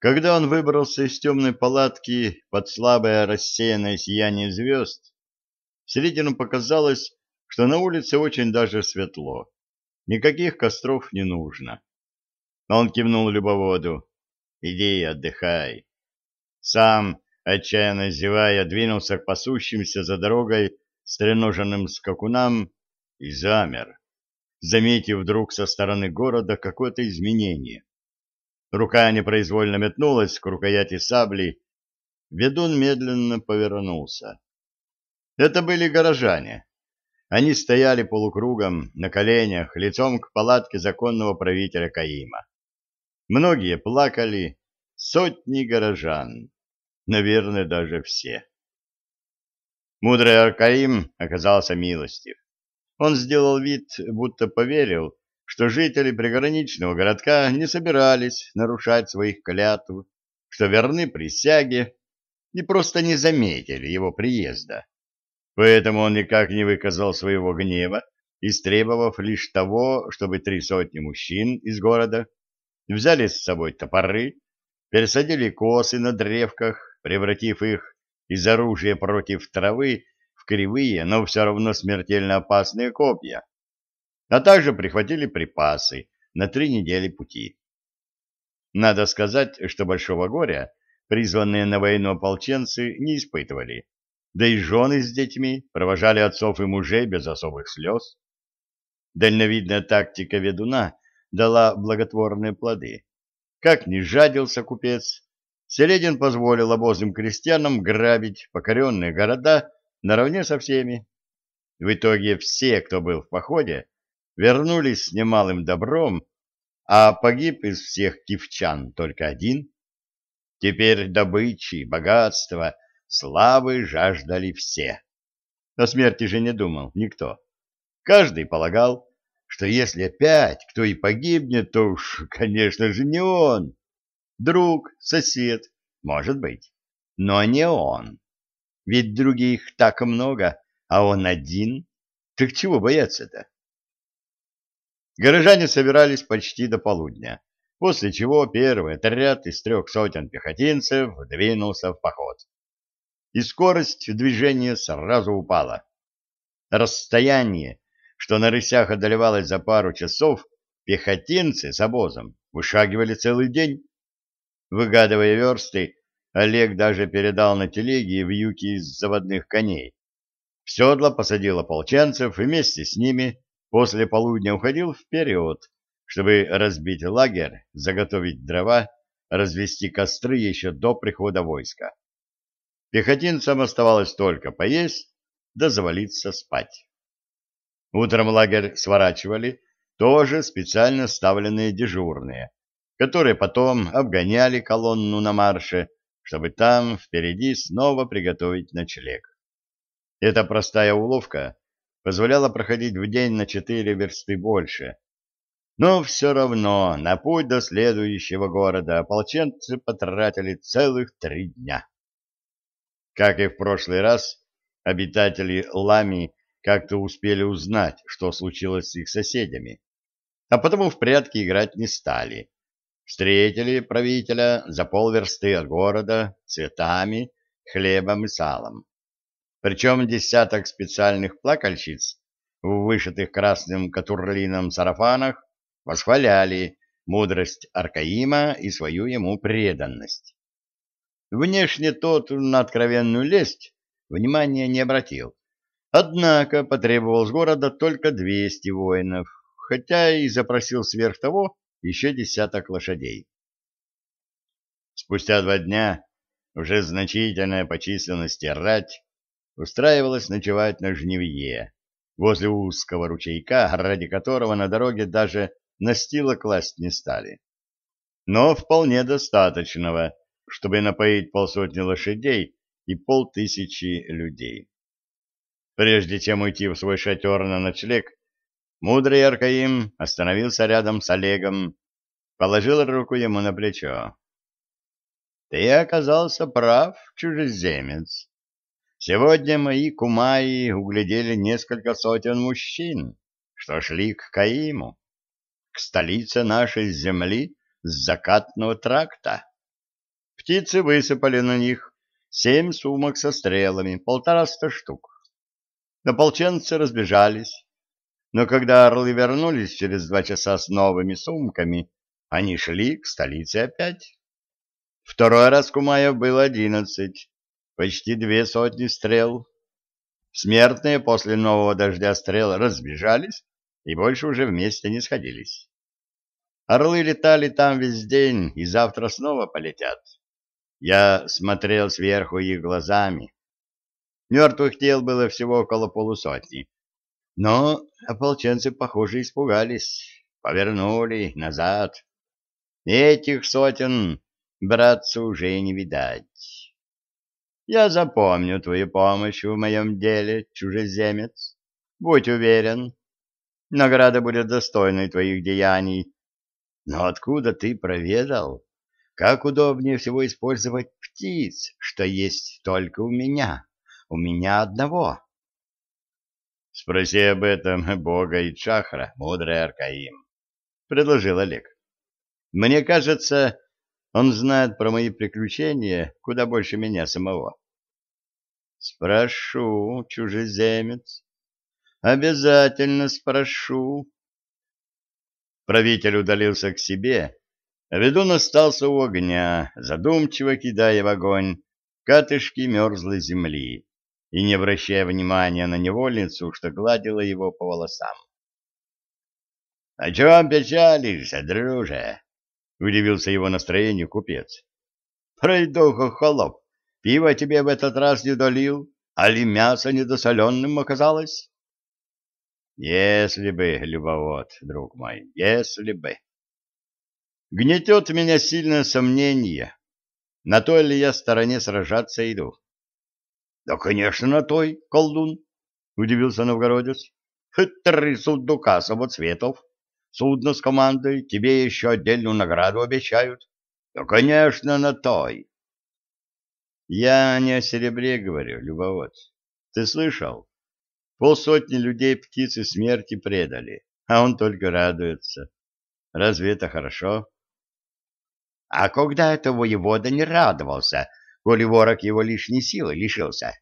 Когда он выбрался из темной палатки под слабое рассеянное сияние звезд, Середину показалось, что на улице очень даже светло. Никаких костров не нужно. Он кивнул любоводу. «Иди, отдыхай». Сам, отчаянно зевая, двинулся к пасущимся за дорогой стреноженным скакунам и замер, заметив вдруг со стороны города какое-то изменение. Рука непроизвольно метнулась к рукояти сабли. Ведун медленно повернулся. Это были горожане. Они стояли полукругом, на коленях, лицом к палатке законного правителя Каима. Многие плакали, сотни горожан, наверное, даже все. Мудрый Аркаим оказался милостив. Он сделал вид, будто поверил, что жители приграничного городка не собирались нарушать своих клятв, что верны присяге и просто не заметили его приезда. Поэтому он никак не выказал своего гнева, истребовав лишь того, чтобы три сотни мужчин из города взяли с собой топоры, пересадили косы на древках, превратив их из оружия против травы в кривые, но все равно смертельно опасные копья а также прихватили припасы на три недели пути. Надо сказать, что большого горя призванные на войну ополченцы не испытывали, да и жены с детьми провожали отцов и мужей без особых слез. Дальновидная тактика ведуна дала благотворные плоды. Как ни жадился купец, Середин позволил обозным крестьянам грабить покоренные города наравне со всеми. В итоге все, кто был в походе, вернулись с немалым добром, а погиб из всех кивчан только один. Теперь добычи, богатства, славы жаждали все. О смерти же не думал никто. Каждый полагал, что если опять кто и погибнет, то уж, конечно же, не он. Друг, сосед, может быть, но не он. Ведь других так много, а он один. Так чего бояться-то? Горожане собирались почти до полудня, после чего первый отряд из трех сотен пехотинцев двинулся в поход. И скорость движения сразу упала. Расстояние, что на рысях одолевалось за пару часов, пехотинцы с обозом вышагивали целый день. Выгадывая версты, Олег даже передал на телеге вьюки из заводных коней. В седло посадил ополченцев и вместе с ними после полудня уходил вперед, чтобы разбить лагерь, заготовить дрова, развести костры еще до прихода войска. Пехотинцам оставалось только поесть да завалиться спать. Утром лагерь сворачивали тоже специально ставленные дежурные, которые потом обгоняли колонну на марше, чтобы там впереди снова приготовить ночлег. Эта простая уловка позволяла проходить в день на четыре версты больше. Но все равно на путь до следующего города ополченцы потратили целых три дня. Как и в прошлый раз, обитатели Лами как-то успели узнать, что случилось с их соседями, а потому в прятки играть не стали. Встретили правителя за полверсты от города цветами, хлебом и салом. Причем десяток специальных плакальщиц в вышитых красным катурлином сарафанах восхваляли мудрость Аркаима и свою ему преданность. Внешне тот на откровенную лесть внимания не обратил. Однако потребовал с города только 200 воинов, хотя и запросил сверх того еще десяток лошадей. Спустя два дня уже значительная по численности рать устраивалась ночевать на жневье, возле узкого ручейка, ради которого на дороге даже настила класть не стали. Но вполне достаточного, чтобы напоить полсотни лошадей и полтысячи людей. Прежде чем уйти в свой шатер на ночлег, мудрый Аркаим остановился рядом с Олегом, положил руку ему на плечо. — Ты оказался прав, чужеземец. Сегодня мои кумаи углядели несколько сотен мужчин, что шли к Каиму, к столице нашей земли с закатного тракта. птицы высыпали на них семь сумок со стрелами, полтораста штук. Ополченцы разбежались, но когда орлы вернулись через два часа с новыми сумками, они шли к столице опять. Второй раз Кумаев был одиннадцать, почти две сотни стрел. Смертные после нового дождя стрел разбежались и больше уже вместе не сходились. Орлы летали там весь день и завтра снова полетят. Я смотрел сверху их глазами. Мертвых тел было всего около полусотни. Но ополченцы, похоже, испугались, повернули назад. Этих сотен, братцы, уже не видать. Я запомню твою помощь в моем деле, чужеземец. Будь уверен, награда будет достойной твоих деяний. Но откуда ты проведал, как удобнее всего использовать птиц, что есть только у меня, у меня одного? Спроси об этом Бога и Чахра, мудрый Аркаим, — предложил Олег. Мне кажется, он знает про мои приключения куда больше меня самого. Спрошу, чужеземец. Обязательно спрошу. Правитель удалился к себе, ведун остался у огня, задумчиво кидая в огонь катышки мерзлой земли и не обращая внимания на невольницу, что гладила его по волосам. — О чем печалишься, друже? — удивился его настроению купец. — Пройдоха холоп, пиво тебе в этот раз не долил, а ли мясо недосоленным оказалось? — Если бы, любовод, друг мой, если бы. Гнетет меня сильное сомнение, на той ли я стороне сражаться иду. — Да, конечно, на той, колдун, — удивился новгородец. — Хитрый судука самоцветов. Судно с командой тебе еще отдельную награду обещают. Да, конечно, на той. Я не о серебре говорю, любовод. Ты слышал? Полсотни людей птицы смерти предали, а он только радуется. Разве это хорошо? А когда это воевода не радовался, коли ворог его лишней силы лишился?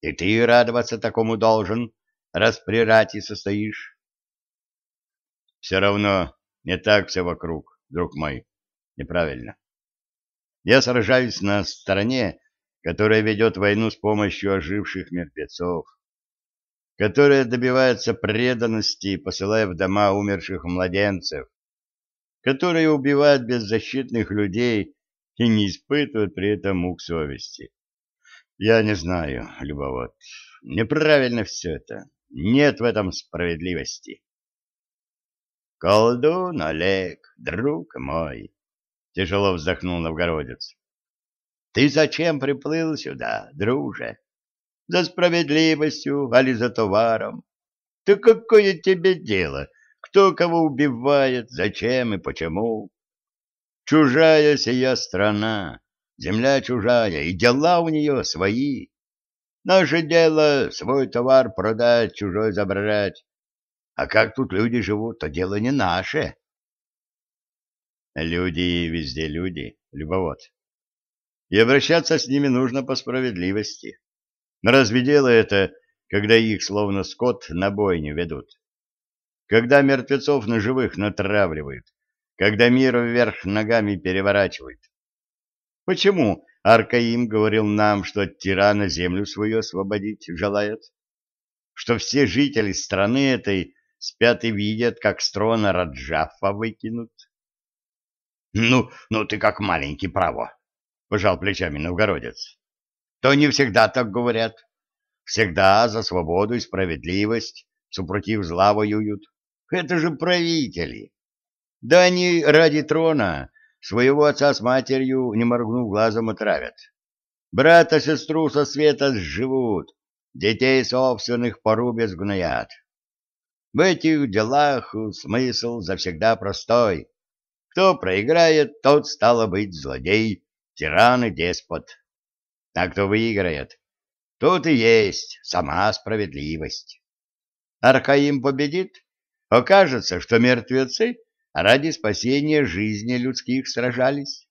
И ты радоваться такому должен, раз при рати состоишь. Все равно не так все вокруг, друг мой. Неправильно. Я сражаюсь на стороне, которая ведет войну с помощью оживших мертвецов, которая добивается преданности, посылая в дома умерших младенцев, которая убивает беззащитных людей и не испытывает при этом мук совести. Я не знаю, Любовод, неправильно все это. Нет в этом справедливости. Колдун Олег, друг мой, тяжело вздохнул новгородец. Ты зачем приплыл сюда, друже? За справедливостью, али за товаром? Ты какое тебе дело, кто кого убивает, зачем и почему? Чужая сия страна, земля чужая, и дела у нее свои. Наше дело — свой товар продать, чужой забрать. А как тут люди живут, то дело не наше. Люди везде люди, любовод. И обращаться с ними нужно по справедливости. Но разве дело это, когда их, словно скот, на бойню ведут? Когда мертвецов на живых натравливают? Когда мир вверх ногами переворачивают? Почему Аркаим говорил нам, что от тирана землю свою освободить желает? Что все жители страны этой спят и видят, как с трона Раджафа выкинут. — Ну, ну ты как маленький право, — пожал плечами новгородец. — То не всегда так говорят. Всегда за свободу и справедливость, супротив зла воюют. Это же правители. Да они ради трона своего отца с матерью, не моргнув глазом, отравят. Брата-сестру со света сживут, детей собственных порубят, сгноят. В этих делах смысл завсегда простой. Кто проиграет, тот, стало быть, злодей, тиран и деспот. А кто выиграет, тот и есть сама справедливость. Архаим победит, окажется, что мертвецы ради спасения жизни людских сражались.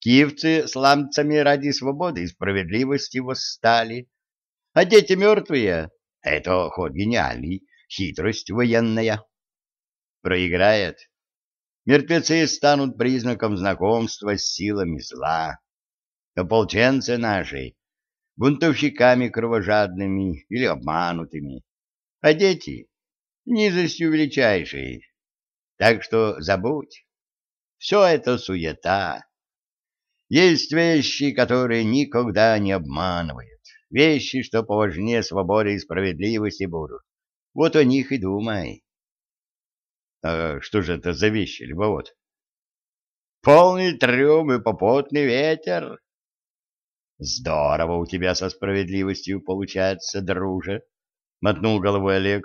Киевцы с ламцами ради свободы и справедливости восстали. А дети мертвые — это ход гениальный, хитрость военная. Проиграет. Мертвецы станут признаком знакомства с силами зла. Ополченцы наши — бунтовщиками кровожадными или обманутыми. А дети — низостью величайшей. Так что забудь. Все это суета. Есть вещи, которые никогда не обманывают. Вещи, что поважнее свободы и справедливости будут. Вот о них и думай. А что же это за вещи, любовод? Полный трюм и попутный ветер. Здорово у тебя со справедливостью получается, друже, мотнул головой Олег.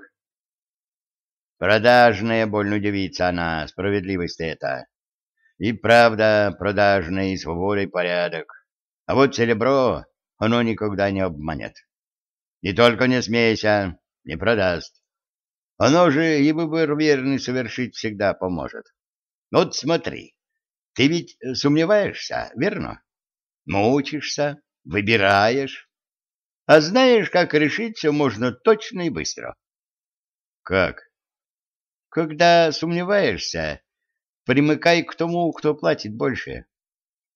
Продажная больно девица она, справедливость это. И правда, продажный, с волей порядок. А вот серебро, оно никогда не обманет. И только не смейся, не продаст. Оно же и выбор верный совершить всегда поможет. Вот смотри, ты ведь сомневаешься, верно? Мучишься, выбираешь. А знаешь, как решить все можно точно и быстро? Как? Когда сомневаешься, примыкай к тому, кто платит больше.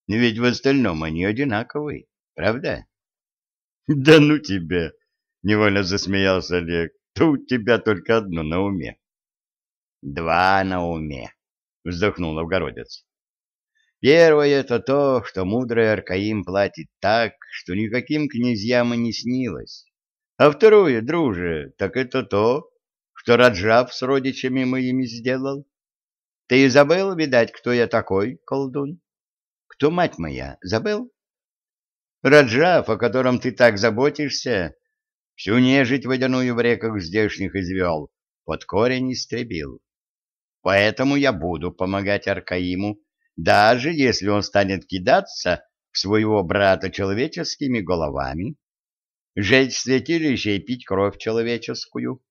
Ведь в остальном они одинаковые, правда? — Да ну тебя! — невольно засмеялся Олег. — Тут тебя только одно на уме. — Два на уме, — вздохнул Новгородец. Первое — это то, что мудрый Аркаим платит так, что никаким князьям и не снилось. А второе, друже, так это то, что Раджав с родичами моими сделал. Ты забыл, видать, кто я такой, колдун? Кто мать моя, забыл? Раджав, о котором ты так заботишься, всю нежить водяную в реках здешних извел, под корень истребил. Поэтому я буду помогать Аркаиму, даже если он станет кидаться в своего брата человеческими головами, жечь святилище и пить кровь человеческую.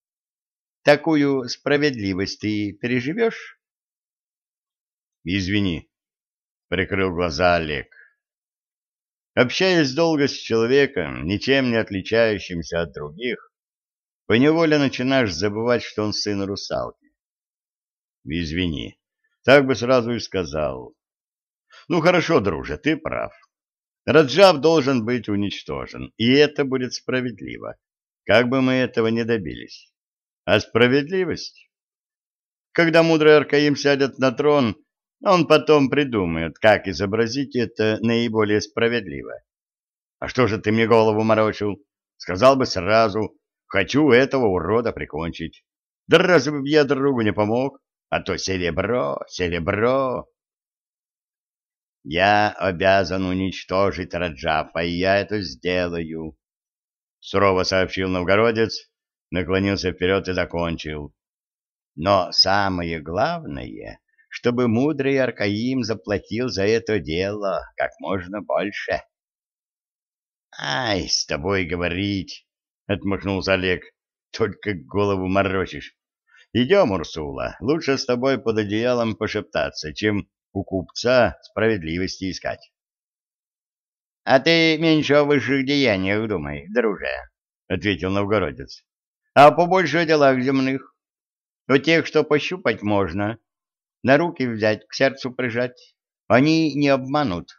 Такую справедливость ты переживешь? Извини, прикрыл глаза Олег. Общаясь долго с человеком, ничем не отличающимся от других, поневоле начинаешь забывать, что он сын русалки. Извини, так бы сразу и сказал. Ну хорошо, друже, ты прав. Раджав должен быть уничтожен, и это будет справедливо, как бы мы этого не добились. А справедливость? Когда мудрый Аркаим сядет на трон, он потом придумает, как изобразить это наиболее справедливо. А что же ты мне голову морочил? Сказал бы сразу, хочу этого урода прикончить. Да разве бы я другу не помог? А то серебро, серебро. Я обязан уничтожить Раджафа, и я это сделаю, — сурово сообщил новгородец, наклонился вперед и закончил. Но самое главное чтобы мудрый Аркаим заплатил за это дело как можно больше. — Ай, с тобой говорить, — отмахнулся Олег, — только голову морочишь. Идем, Урсула, лучше с тобой под одеялом пошептаться, чем у купца справедливости искать. — А ты меньше о высших деяниях думай, друже, — ответил новгородец, — а побольше о делах земных. У тех, что пощупать можно, — на руки взять, к сердцу прижать. Они не обманут.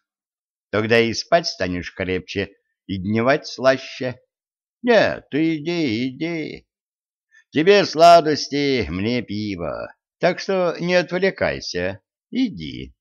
Тогда и спать станешь крепче, и дневать слаще. Нет, ты иди, иди. Тебе сладости, мне пиво. Так что не отвлекайся. Иди.